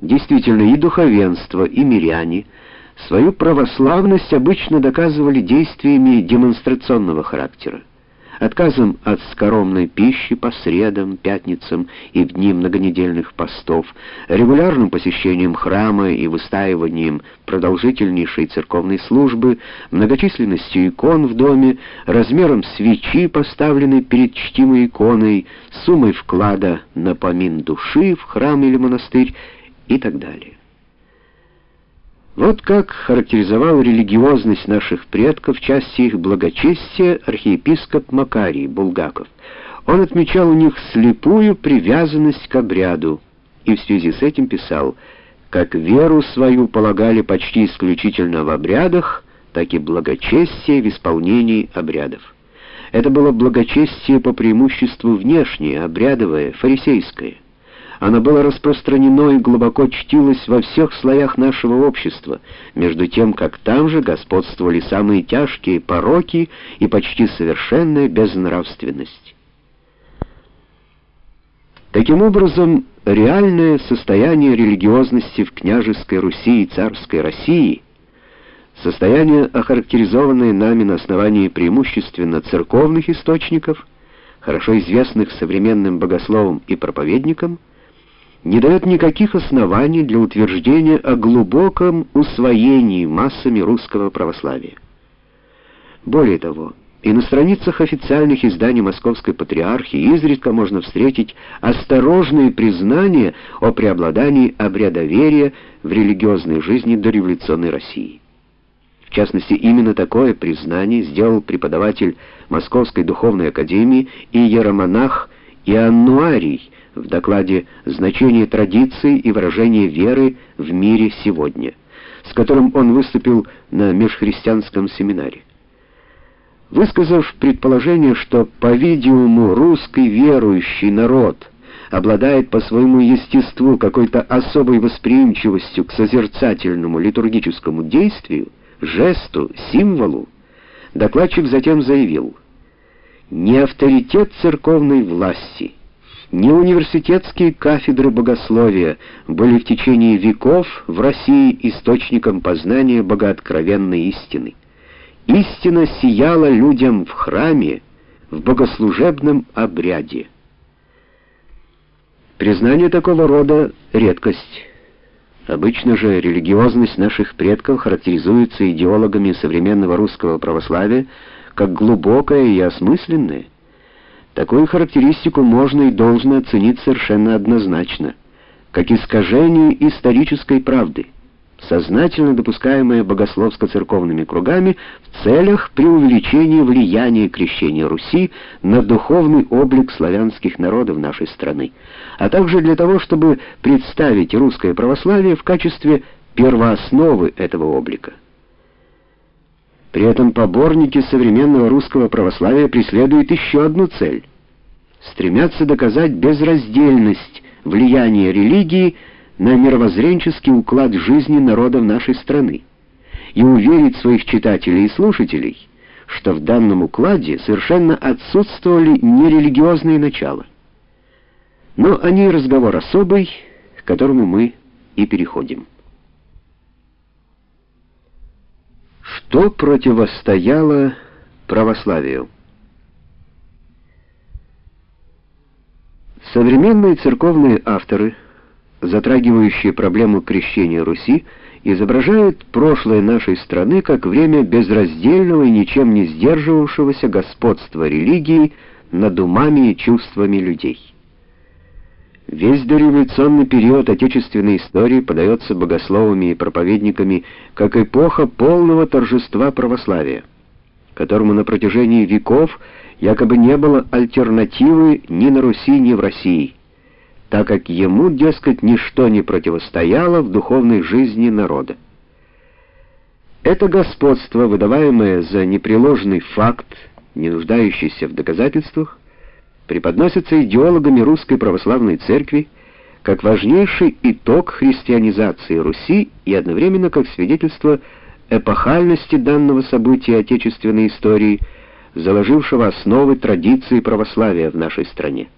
Действительно, и духовенство, и миряне свою православность обычно доказывали действиями демонстрационного характера. Отказом от скоромной пищи по средам, пятницам и в дни многонедельных постов, регулярным посещением храма и выстаиванием продолжительнейшей церковной службы, многочисленностью икон в доме, размером свечи, поставленной перед чтимой иконой, суммой вклада на помин души в храм или монастырь и так далее. Вот как характеризовал религиозность наших предков в части их благочестия архиепископ Макарий Булгаков. Он отмечал у них слепую привязанность к обряду и в связи с этим писал, как веру свою полагали почти исключительно в обрядах, так и благочестие в исполнении обрядов. Это было благочестие по преимуществу внешнее, обрядовое, фарисейское. Оно было распространено и глубоко чтилось во всех слоях нашего общества, между тем, как там же господствовали самые тяжкие пороки и почти совершенная безнравственность. Таким образом, реальное состояние религиозности в княжеской Руси и царской России, состояние, охарактеризованное нами на основании преимущественно церковных источников, хорошо известных современным богословам и проповедникам, не дает никаких оснований для утверждения о глубоком усвоении массами русского православия. Более того, и на страницах официальных изданий Московской Патриархии изредка можно встретить осторожные признания о преобладании обрядоверия в религиозной жизни дореволюционной России. В частности, именно такое признание сделал преподаватель Московской Духовной Академии и иеромонах Иоаннуарий в докладе «Значение традиций и выражение веры в мире сегодня», с которым он выступил на межхристианском семинаре. Высказав предположение, что, по-видимому, русский верующий народ обладает по своему естеству какой-то особой восприимчивостью к созерцательному литургическому действию, жесту, символу, докладчик затем заявил, «Не авторитет церковной власти» ни университетские кафедры богословия были в течение веков в России источником познания богооткровенной истины. Истина сияла людям в храме, в богослужебном обряде. Признание такого рода — редкость. Обычно же религиозность наших предков характеризуется идеологами современного русского православия как глубокая и осмысленная. Такую характеристику можно и должно оценить совершенно однозначно, как искажение исторической правды, сознательно допускаемое богословско-церковными кругами в целях преувеличения влияния крещения Руси на духовный облик славянских народов нашей страны, а также для того, чтобы представить русское православие в качестве первоосновы этого облика. При этом поборники современного русского православия преследуют еще одну цель — стремятся доказать безраздельность влияния религии на мировоззренческий уклад жизни народов нашей страны и уверить своих читателей и слушателей, что в данном укладе совершенно отсутствовали нерелигиозные начала. Но они разговор особый, к которому мы и переходим. Что противостояло православию? Современные церковные авторы, затрагивающие проблему крещения Руси, изображают прошлое нашей страны как время безраздельного и ничем не сдерживавшегося господства религии над умами и чувствами людей. Весь дореволюционный период отечественной истории подается богословами и проповедниками как эпоха полного торжества православия, которому на протяжении веков якобы не было альтернативы ни на Руси, ни в России, так как ему, дескать, ничто не противостояло в духовной жизни народа. Это господство, выдаваемое за непреложный факт, не нуждающийся в доказательствах, преподносится идеологами Русской Православной Церкви как важнейший итог христианизации Руси и одновременно как свидетельство эпохальности данного события отечественной истории, заложившего основы традиции православия в нашей стране.